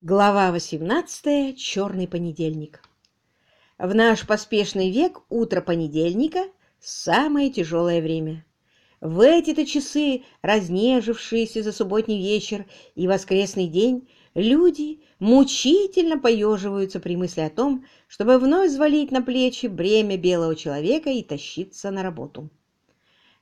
Глава 18. Черный понедельник. В наш поспешный век утро понедельника – самое тяжелое время. В эти-то часы, разнежившиеся за субботний вечер и воскресный день, люди мучительно поеживаются при мысли о том, чтобы вновь взвалить на плечи бремя белого человека и тащиться на работу.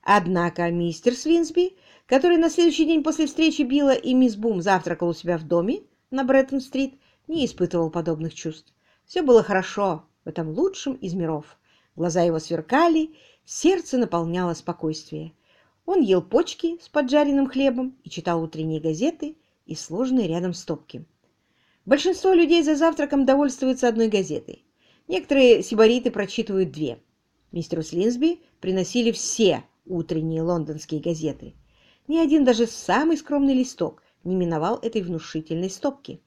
Однако мистер Свинсби, который на следующий день после встречи Билла и мисс Бум завтракал у себя в доме, на Бреттон-стрит не испытывал подобных чувств. Все было хорошо в этом лучшем из миров. Глаза его сверкали, сердце наполняло спокойствие. Он ел почки с поджаренным хлебом и читал утренние газеты и сложные рядом стопки. Большинство людей за завтраком довольствуются одной газетой. Некоторые сибариты прочитывают две. Мистеру Слинсби приносили все утренние лондонские газеты. Ни один даже самый скромный листок не миновал этой внушительной стопки.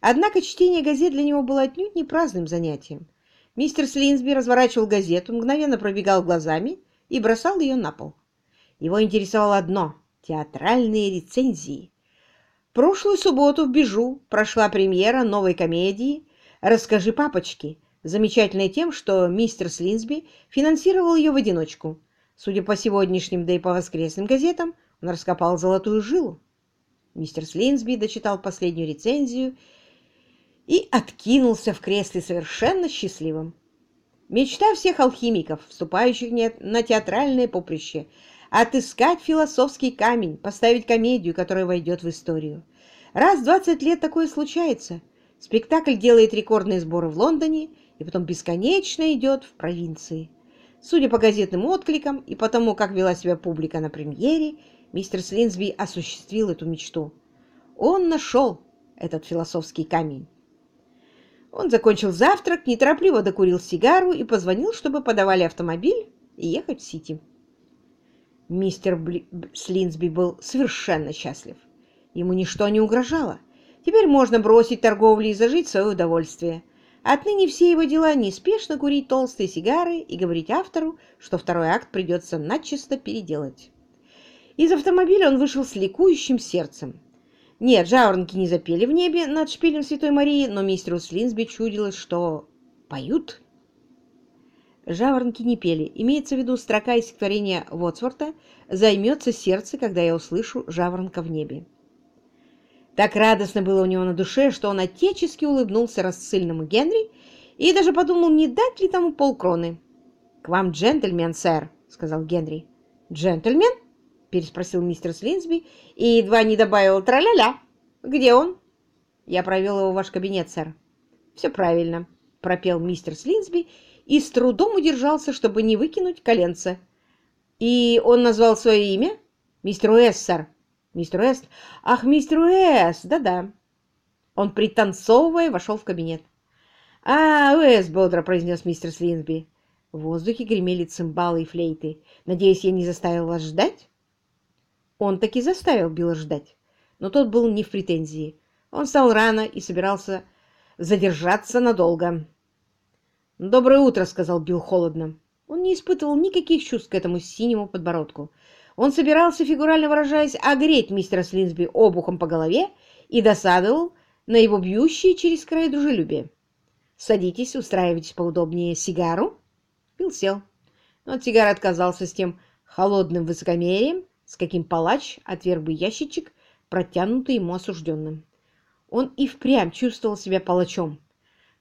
Однако чтение газет для него было отнюдь не праздным занятием. Мистер Слинсби разворачивал газету, мгновенно пробегал глазами и бросал ее на пол. Его интересовало одно – театральные рецензии. Прошлую субботу в Бежу прошла премьера новой комедии «Расскажи папочке», замечательной тем, что мистер Слинсби финансировал ее в одиночку. Судя по сегодняшним, да и по воскресным газетам, он раскопал золотую жилу. Мистер Слинсби дочитал последнюю рецензию и откинулся в кресле совершенно счастливым. Мечта всех алхимиков, вступающих на театральное поприще, отыскать философский камень, поставить комедию, которая войдет в историю. Раз в 20 лет такое случается. Спектакль делает рекордные сборы в Лондоне и потом бесконечно идет в провинции. Судя по газетным откликам и по тому, как вела себя публика на премьере, мистер Слинсби осуществил эту мечту. Он нашел этот философский камень. Он закончил завтрак, неторопливо докурил сигару и позвонил, чтобы подавали автомобиль и ехать в Сити. Мистер Бли... Слинсби был совершенно счастлив. Ему ничто не угрожало. Теперь можно бросить торговлю и зажить свое удовольствие. Отныне все его дела неспешно курить толстые сигары и говорить автору, что второй акт придется начисто переделать. Из автомобиля он вышел с ликующим сердцем. Нет, жаворонки не запели в небе над шпилем Святой Марии, но мистеру Слинсби чудилось, что поют. Жаворонки не пели. Имеется в виду строка из стихотворения Вотсворта «Займется сердце, когда я услышу жаворонка в небе». Так радостно было у него на душе, что он отечески улыбнулся рассыльному Генри и даже подумал, не дать ли тому полкроны. «К вам джентльмен, сэр», — сказал Генри. «Джентльмен?» Переспросил мистер Слинсби и едва не добавил «тра-ля-ля». «Где он?» «Я провел его в ваш кабинет, сэр». «Все правильно», — пропел мистер Слинсби и с трудом удержался, чтобы не выкинуть коленца. «И он назвал свое имя?» «Мистер Уэст, сэр». «Мистер Уэст? Ах, мистер Уэст, да-да». Он, пританцовывая, вошел в кабинет. «А, Уэст», — бодро произнес мистер Слинсби. В воздухе гремели цимбалы и флейты. «Надеюсь, я не заставил вас ждать?» Он таки заставил Билла ждать, но тот был не в претензии. Он встал рано и собирался задержаться надолго. «Доброе утро», — сказал Билл холодно. Он не испытывал никаких чувств к этому синему подбородку. Он собирался, фигурально выражаясь, огреть мистера Слинсби обухом по голове и досадовал на его бьющие через край дружелюбие. «Садитесь, устраивайтесь поудобнее. Сигару?» Билл сел. Но от сигары отказался с тем холодным высокомерием, с каким палач отверг бы ящичек, протянутый ему осужденным. Он и впрямь чувствовал себя палачом.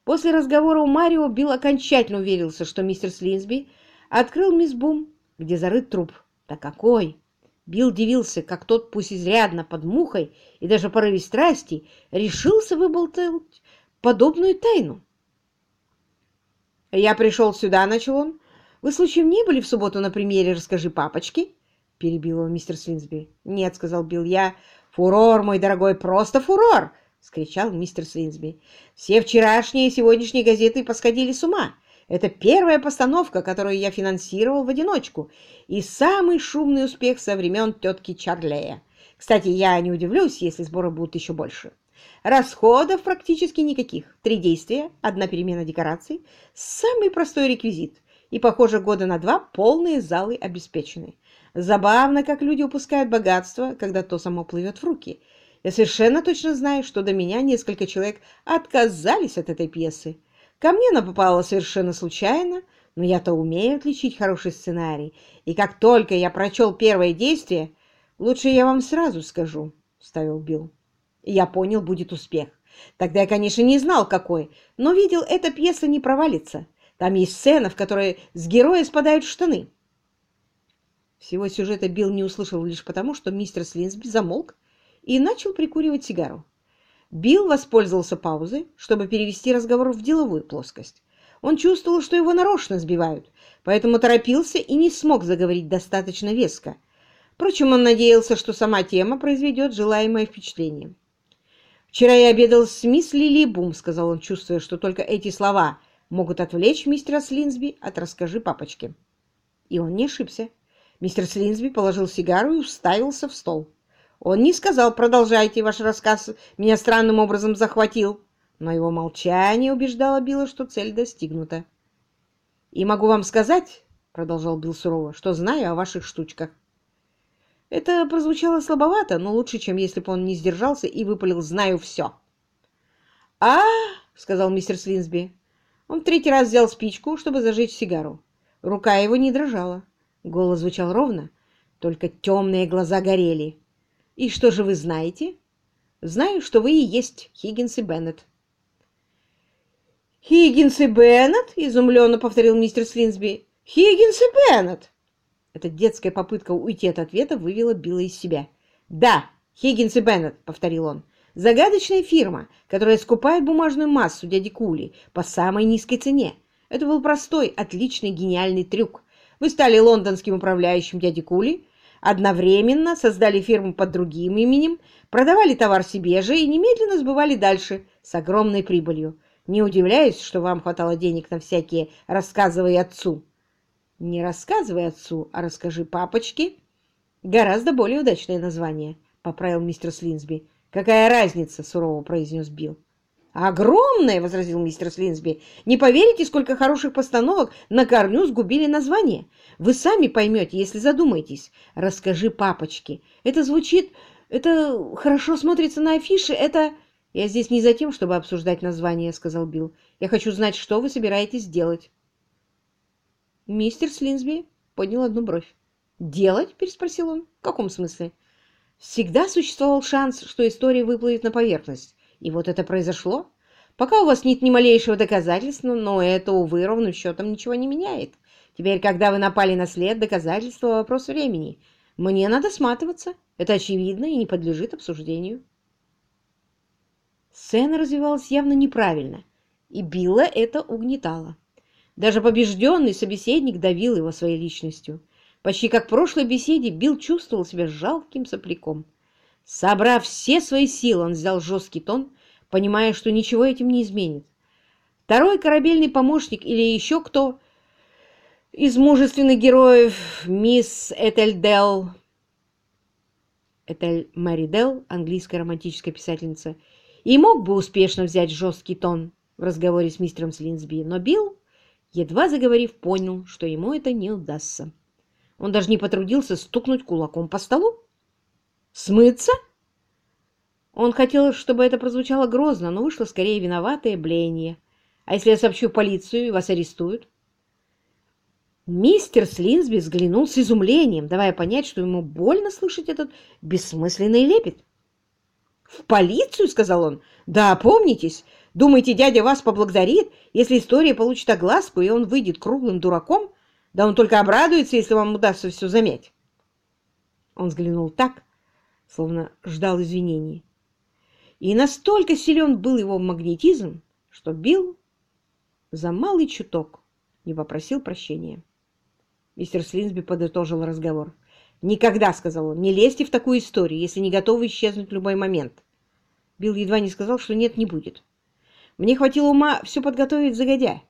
После разговора у Марио Билл окончательно уверился, что мистер Слинсби открыл мисс Бум, где зарыт труп. Да какой! Билл дивился, как тот, пусть изрядно под мухой и даже порыве страсти, решился выболтать подобную тайну. «Я пришел сюда», — начал он. «Вы, случаем, не были в субботу на премьере «Расскажи папочке»?» — перебил его мистер Свинсби. «Нет», — сказал Билл, — «я...» «Фурор, мой дорогой, просто фурор!» — скричал мистер Свинсби. «Все вчерашние и сегодняшние газеты посходили с ума. Это первая постановка, которую я финансировал в одиночку, и самый шумный успех со времен тетки Чарлея. Кстати, я не удивлюсь, если сборы будут еще больше. Расходов практически никаких. Три действия, одна перемена декораций, самый простой реквизит. И, похоже, года на два полные залы обеспечены. Забавно, как люди упускают богатство, когда то само плывет в руки. Я совершенно точно знаю, что до меня несколько человек отказались от этой пьесы. Ко мне она попала совершенно случайно, но я-то умею отличить хороший сценарий, и как только я прочел первое действие, лучше я вам сразу скажу, — вставил Билл. Я понял, будет успех. Тогда я, конечно, не знал, какой, но видел, эта пьеса не провалится. Там есть сцена, в которой с героя спадают штаны. Всего сюжета Билл не услышал лишь потому, что мистер Слинсби замолк и начал прикуривать сигару. Билл воспользовался паузой, чтобы перевести разговор в деловую плоскость. Он чувствовал, что его нарочно сбивают, поэтому торопился и не смог заговорить достаточно веско. Впрочем, он надеялся, что сама тема произведет желаемое впечатление. «Вчера я обедал с мисс Лили Бум», — сказал он, чувствуя, что только эти слова могут отвлечь мистера Слинсби от «расскажи папочке». И он не ошибся. Мистер Слинсби положил сигару и уставился в стол. Он не сказал «продолжайте, ваш рассказ меня странным образом захватил», но его молчание убеждало Билла, что цель достигнута. «И могу вам сказать, — продолжал Билл сурово, — что знаю о ваших штучках». Это прозвучало слабовато, но лучше, чем если бы он не сдержался и выпалил «знаю все». «А, — сказал мистер Слинсби, — он третий раз взял спичку, чтобы зажечь сигару. Рука его не дрожала. Голос звучал ровно, только темные глаза горели. «И что же вы знаете?» «Знаю, что вы и есть Хиггинс и Беннет». «Хиггинс и Беннет?» — изумленно повторил мистер Слинсби. «Хиггинс и Беннет!» Эта детская попытка уйти от ответа вывела Билла из себя. «Да, Хиггинс и Беннет», — повторил он. «Загадочная фирма, которая скупает бумажную массу дяди Кули по самой низкой цене. Это был простой, отличный, гениальный трюк. Вы стали лондонским управляющим дяди Кули, одновременно создали фирму под другим именем, продавали товар себе же и немедленно сбывали дальше с огромной прибылью. Не удивляюсь, что вам хватало денег на всякие «рассказывай отцу». Не рассказывай отцу, а расскажи папочке. Гораздо более удачное название, — поправил мистер Слинсби. Какая разница, — сурово произнес Билл. «Огромное!» — возразил мистер Слинсби. «Не поверите, сколько хороших постановок на корню сгубили название. Вы сами поймете, если задумаетесь. Расскажи папочке. Это звучит... Это хорошо смотрится на афише. Это...» «Я здесь не за тем, чтобы обсуждать название», — сказал Билл. «Я хочу знать, что вы собираетесь делать». Мистер Слинсби поднял одну бровь. «Делать?» — переспросил он. «В каком смысле?» «Всегда существовал шанс, что история выплывет на поверхность. И вот это произошло. Пока у вас нет ни малейшего доказательства, но это, увы, ровным счетом ничего не меняет. Теперь, когда вы напали на след, доказательства — вопрос времени. Мне надо сматываться. Это очевидно и не подлежит обсуждению. Сцена развивалась явно неправильно, и Билла это угнетало. Даже побежденный собеседник давил его своей личностью. Почти как в прошлой беседе Билл чувствовал себя жалким сопляком. Собрав все свои силы, он взял жесткий тон, понимая, что ничего этим не изменит. Второй корабельный помощник или еще кто из мужественных героев, мисс Этельдел, Этель Мэри Делл, английская романтическая писательница, и мог бы успешно взять жесткий тон в разговоре с мистером Слинсби, но Билл, едва заговорив, понял, что ему это не удастся. Он даже не потрудился стукнуть кулаком по столу. Смыться? Он хотел, чтобы это прозвучало грозно, но вышло скорее виноватое блеяние. А если я сообщу полицию и вас арестуют? Мистер Слинсби взглянул с изумлением, давая понять, что ему больно слышать этот бессмысленный лепет. «В полицию?» — сказал он. «Да, помнитесь. Думаете, дядя вас поблагодарит, если история получит огласку, и он выйдет круглым дураком? Да он только обрадуется, если вам удастся все замять». Он взглянул так, словно ждал извинений. И настолько силен был его магнетизм, что Билл за малый чуток не попросил прощения. Мистер Слинсби подытожил разговор. «Никогда, — сказал он, — не лезьте в такую историю, если не готовы исчезнуть в любой момент». Билл едва не сказал, что нет, не будет. Мне хватило ума все подготовить загодя.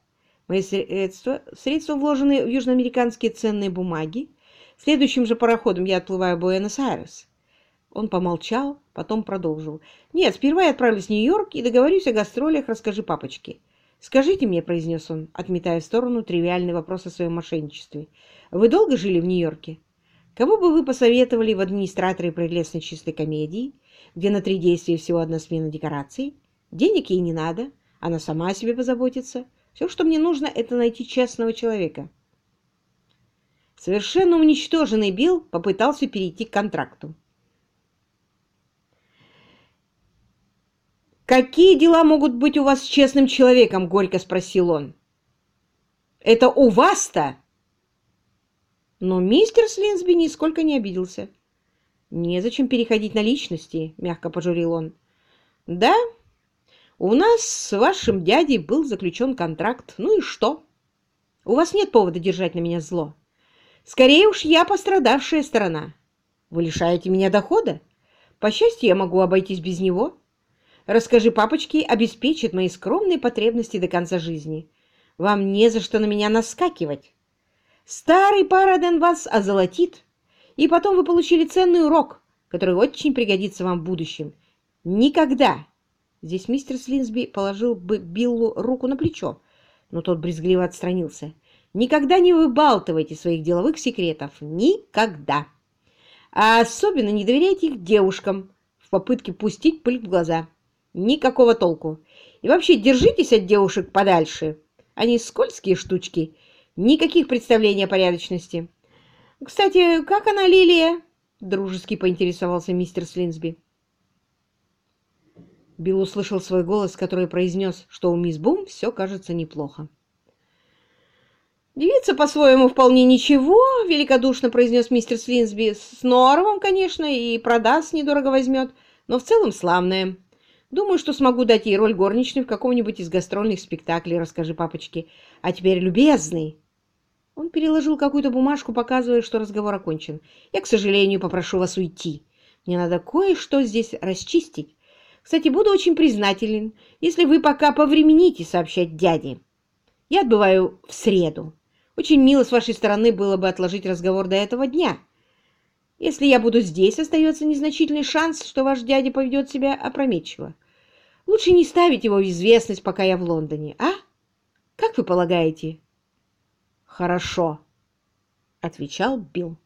Мои средства, средства вложены в южноамериканские ценные бумаги. Следующим же пароходом я отплываю в Буэнос-Айрес. Он помолчал, потом продолжил. «Нет, сперва я отправлюсь в Нью-Йорк и договорюсь о гастролях, расскажи папочке». «Скажите мне», — произнес он, отметая в сторону тривиальный вопрос о своем мошенничестве, «вы долго жили в Нью-Йорке? Кого бы вы посоветовали в администраторе прелестной чистой комедии? где на три действия всего одна смена декораций. Денег ей не надо, она сама о себе позаботится. Все, что мне нужно, это найти честного человека. Совершенно уничтоженный Билл попытался перейти к контракту. «Какие дела могут быть у вас с честным человеком?» — горько спросил он. «Это у вас-то?» Но мистер Слинсби нисколько не обиделся. «Незачем переходить на личности», — мягко пожурил он. «Да, у нас с вашим дядей был заключен контракт. Ну и что? У вас нет повода держать на меня зло. Скорее уж я пострадавшая сторона. Вы лишаете меня дохода. По счастью, я могу обойтись без него». Расскажи папочке, обеспечит мои скромные потребности до конца жизни. Вам не за что на меня наскакивать. Старый Параден вас озолотит, и потом вы получили ценный урок, который очень пригодится вам в будущем. Никогда!» Здесь мистер Слинсби положил бы Биллу руку на плечо, но тот брезгливо отстранился. «Никогда не выбалтывайте своих деловых секретов. Никогда! А особенно не доверяйте их девушкам в попытке пустить пыль в глаза». Никакого толку. И вообще держитесь от девушек подальше. Они скользкие штучки. Никаких представлений о порядочности. Кстати, как она, Лилия? Дружески поинтересовался мистер Слинсби. Билл услышал свой голос, который произнес, что у мисс Бум все кажется неплохо. «Девица по-своему вполне ничего», — великодушно произнес мистер Слинсби. «С норовом, конечно, и продаст, недорого возьмет, но в целом славная. Думаю, что смогу дать ей роль горничной в каком-нибудь из гастрольных спектаклей, расскажи папочке. А теперь, любезный!» Он переложил какую-то бумажку, показывая, что разговор окончен. «Я, к сожалению, попрошу вас уйти. Мне надо кое-что здесь расчистить. Кстати, буду очень признателен, если вы пока повремените сообщать дяде. Я отбываю в среду. Очень мило с вашей стороны было бы отложить разговор до этого дня. Если я буду здесь, остается незначительный шанс, что ваш дядя поведет себя опрометчиво. Лучше не ставить его в известность, пока я в Лондоне, а? Как вы полагаете? Хорошо, отвечал Билл.